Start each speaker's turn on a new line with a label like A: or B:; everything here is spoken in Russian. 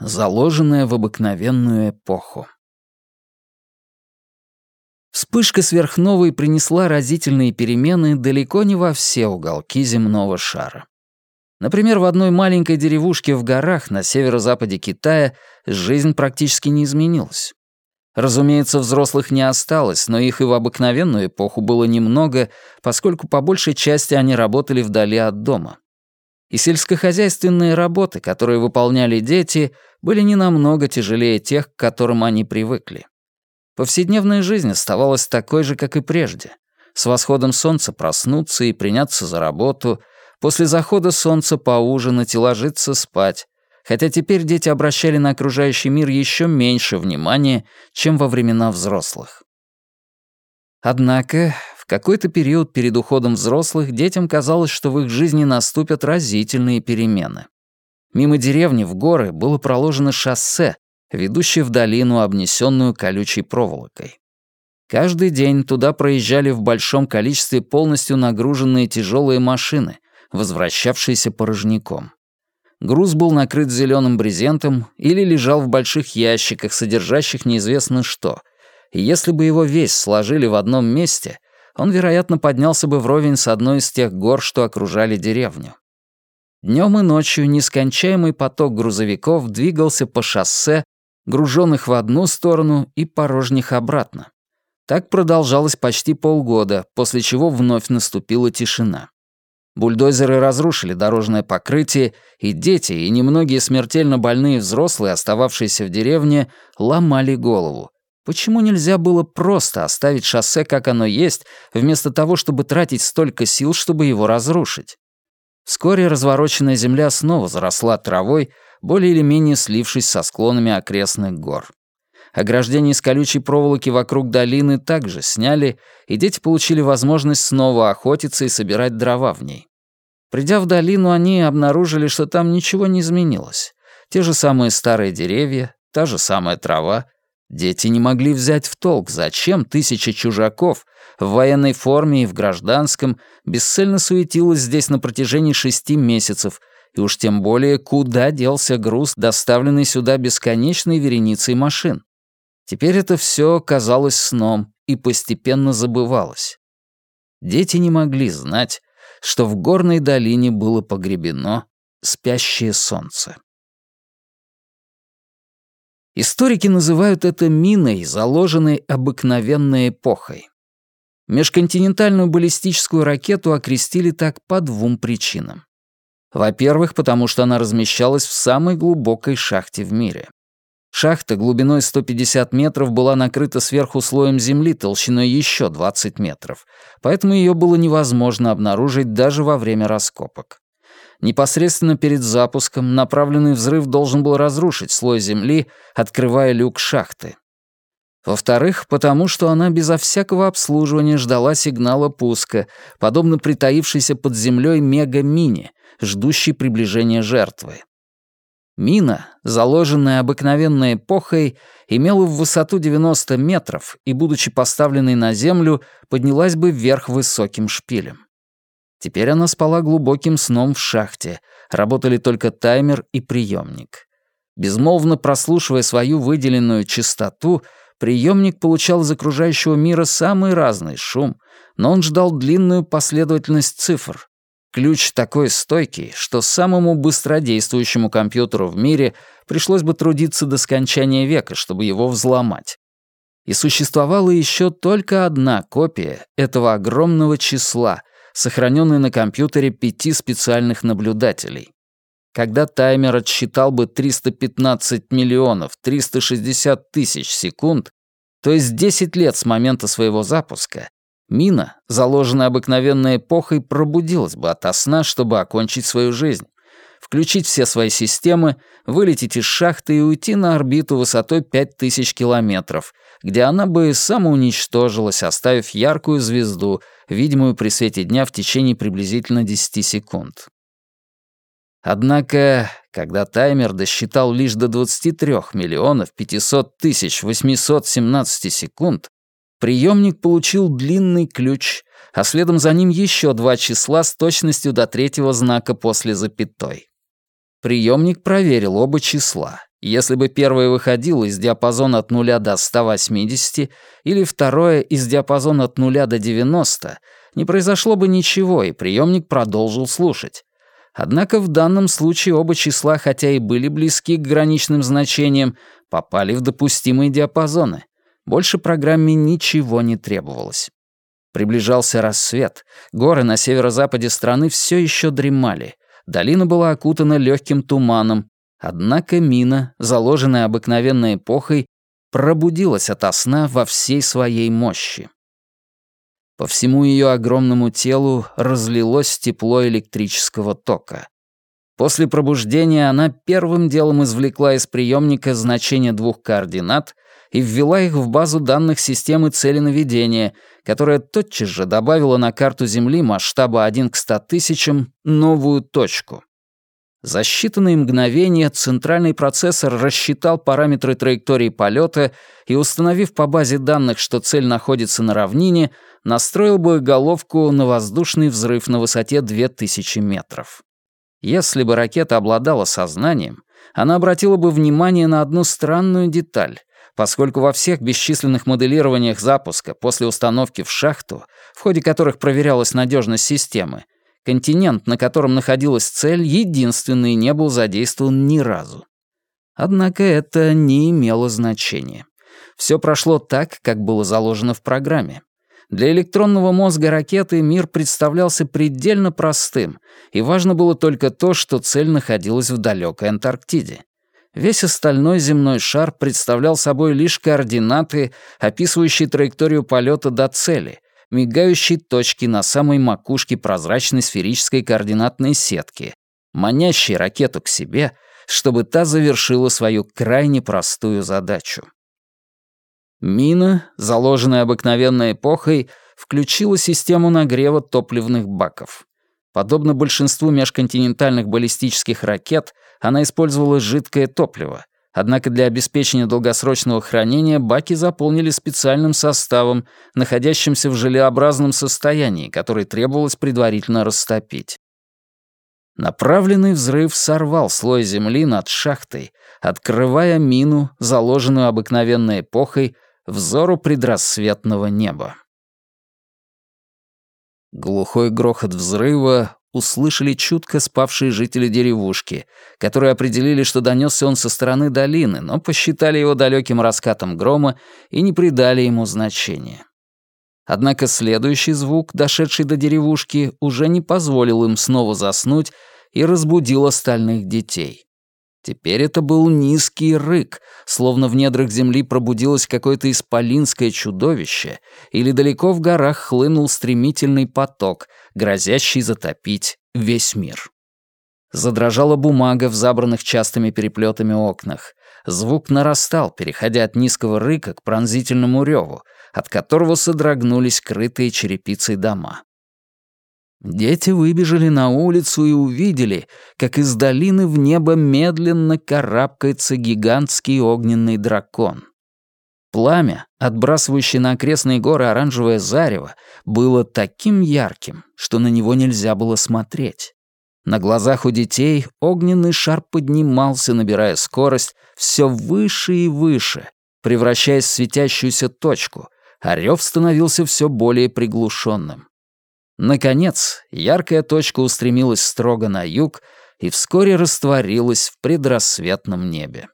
A: Заложенная в обыкновенную эпоху. Вспышка сверхновой принесла разительные перемены далеко не во все уголки земного шара. Например, в одной маленькой деревушке в горах на северо-западе Китая жизнь практически не изменилась. Разумеется, взрослых не осталось, но их и в обыкновенную эпоху было немного, поскольку по большей части они работали вдали от дома. И сельскохозяйственные работы, которые выполняли дети, были не намного тяжелее тех, к которым они привыкли. Повседневная жизнь оставалась такой же, как и прежде. С восходом солнца проснуться и приняться за работу, после захода солнца поужинать и ложиться спать, хотя теперь дети обращали на окружающий мир еще меньше внимания, чем во времена взрослых. Однако какой-то период перед уходом взрослых детям казалось, что в их жизни наступят разительные перемены. Мимо деревни в горы было проложено шоссе, ведущее в долину, обнесенную колючей проволокой. Каждый день туда проезжали в большом количестве полностью нагруженные тяжелые машины, возвращавшиеся порожняком. Груз был накрыт зеленым брезентом или лежал в больших ящиках, содержащих неизвестно что. И если бы его весь сложили в одном месте, он, вероятно, поднялся бы вровень с одной из тех гор, что окружали деревню. Днем и ночью нескончаемый поток грузовиков двигался по шоссе, груженных в одну сторону и порожних обратно. Так продолжалось почти полгода, после чего вновь наступила тишина. Бульдозеры разрушили дорожное покрытие, и дети, и немногие смертельно больные взрослые, остававшиеся в деревне, ломали голову. Почему нельзя было просто оставить шоссе, как оно есть, вместо того, чтобы тратить столько сил, чтобы его разрушить? Вскоре развороченная земля снова заросла травой, более или менее слившись со склонами окрестных гор. Ограждение из колючей проволоки вокруг долины также сняли, и дети получили возможность снова охотиться и собирать дрова в ней. Придя в долину, они обнаружили, что там ничего не изменилось. Те же самые старые деревья, та же самая трава. Дети не могли взять в толк, зачем тысяча чужаков в военной форме и в гражданском бесцельно суетилась здесь на протяжении шести месяцев, и уж тем более, куда делся груз, доставленный сюда бесконечной вереницей машин. Теперь это все казалось сном и постепенно забывалось. Дети не могли знать, что в горной долине было погребено спящее солнце. Историки называют это миной, заложенной обыкновенной эпохой. Межконтинентальную баллистическую ракету окрестили так по двум причинам. Во-первых, потому что она размещалась в самой глубокой шахте в мире. Шахта глубиной 150 метров была накрыта сверху слоем земли толщиной еще 20 метров, поэтому ее было невозможно обнаружить даже во время раскопок. Непосредственно перед запуском направленный взрыв должен был разрушить слой земли, открывая люк шахты. Во-вторых, потому что она безо всякого обслуживания ждала сигнала пуска, подобно притаившейся под землей мега-мини, ждущей приближения жертвы. Мина, заложенная обыкновенной эпохой, имела в высоту 90 метров и, будучи поставленной на землю, поднялась бы вверх высоким шпилем. Теперь она спала глубоким сном в шахте, работали только таймер и приемник. Безмолвно прослушивая свою выделенную частоту, приемник получал из окружающего мира самый разный шум, но он ждал длинную последовательность цифр, Ключ такой стойкий, что самому быстродействующему компьютеру в мире пришлось бы трудиться до скончания века, чтобы его взломать. И существовала еще только одна копия этого огромного числа, сохраненная на компьютере пяти специальных наблюдателей. Когда таймер отсчитал бы 315 миллионов 360 тысяч секунд, то есть 10 лет с момента своего запуска, Мина, заложенная обыкновенной эпохой, пробудилась бы ото сна, чтобы окончить свою жизнь, включить все свои системы, вылететь из шахты и уйти на орбиту высотой 5000 километров, где она бы самоуничтожилась, оставив яркую звезду, видимую при свете дня в течение приблизительно 10 секунд. Однако, когда таймер досчитал лишь до 23 миллионов 500 тысяч 817 секунд, Приемник получил длинный ключ, а следом за ним еще два числа с точностью до третьего знака после запятой. Приемник проверил оба числа Если бы первое выходило из диапазона от 0 до 180 или второе из диапазона от 0 до 90, не произошло бы ничего, и приемник продолжил слушать. Однако в данном случае оба числа, хотя и были близки к граничным значениям, попали в допустимые диапазоны. Больше программе ничего не требовалось. Приближался рассвет. Горы на северо-западе страны все еще дремали. Долина была окутана легким туманом. Однако мина, заложенная обыкновенной эпохой, пробудилась ото сна во всей своей мощи. По всему ее огромному телу разлилось тепло электрического тока. После пробуждения она первым делом извлекла из приемника значение двух координат и ввела их в базу данных системы целенаведения, которая тотчас же добавила на карту Земли масштаба 1 к 100 тысячам новую точку. За считанные мгновения центральный процессор рассчитал параметры траектории полета и, установив по базе данных, что цель находится на равнине, настроил боеголовку на воздушный взрыв на высоте 2000 метров. Если бы ракета обладала сознанием, она обратила бы внимание на одну странную деталь поскольку во всех бесчисленных моделированиях запуска после установки в шахту, в ходе которых проверялась надежность системы, континент, на котором находилась цель, единственный не был задействован ни разу. Однако это не имело значения. Все прошло так, как было заложено в программе. Для электронного мозга ракеты мир представлялся предельно простым, и важно было только то, что цель находилась в далекой Антарктиде. Весь остальной земной шар представлял собой лишь координаты, описывающие траекторию полета до цели, мигающие точки на самой макушке прозрачной сферической координатной сетки, манящие ракету к себе, чтобы та завершила свою крайне простую задачу. Мина, заложенная обыкновенной эпохой, включила систему нагрева топливных баков. Подобно большинству межконтинентальных баллистических ракет, она использовала жидкое топливо, однако для обеспечения долгосрочного хранения баки заполнили специальным составом, находящимся в желеобразном состоянии, который требовалось предварительно растопить. Направленный взрыв сорвал слой земли над шахтой, открывая мину, заложенную обыкновенной эпохой, взору предрассветного неба. Глухой грохот взрыва услышали чутко спавшие жители деревушки, которые определили, что донесся он со стороны долины, но посчитали его далеким раскатом грома и не придали ему значения. Однако следующий звук, дошедший до деревушки, уже не позволил им снова заснуть и разбудил остальных детей. Теперь это был низкий рык, словно в недрах земли пробудилось какое-то исполинское чудовище, или далеко в горах хлынул стремительный поток, грозящий затопить весь мир. Задрожала бумага в забранных частыми переплетами окнах. Звук нарастал, переходя от низкого рыка к пронзительному реву, от которого содрогнулись крытые черепицей дома. Дети выбежали на улицу и увидели, как из долины в небо медленно карабкается гигантский огненный дракон. Пламя, отбрасывающее на окрестные горы оранжевое зарево, было таким ярким, что на него нельзя было смотреть. На глазах у детей огненный шар поднимался, набирая скорость, все выше и выше, превращаясь в светящуюся точку, а рев становился все более приглушенным. Наконец, яркая точка устремилась строго на юг и вскоре растворилась в предрассветном небе.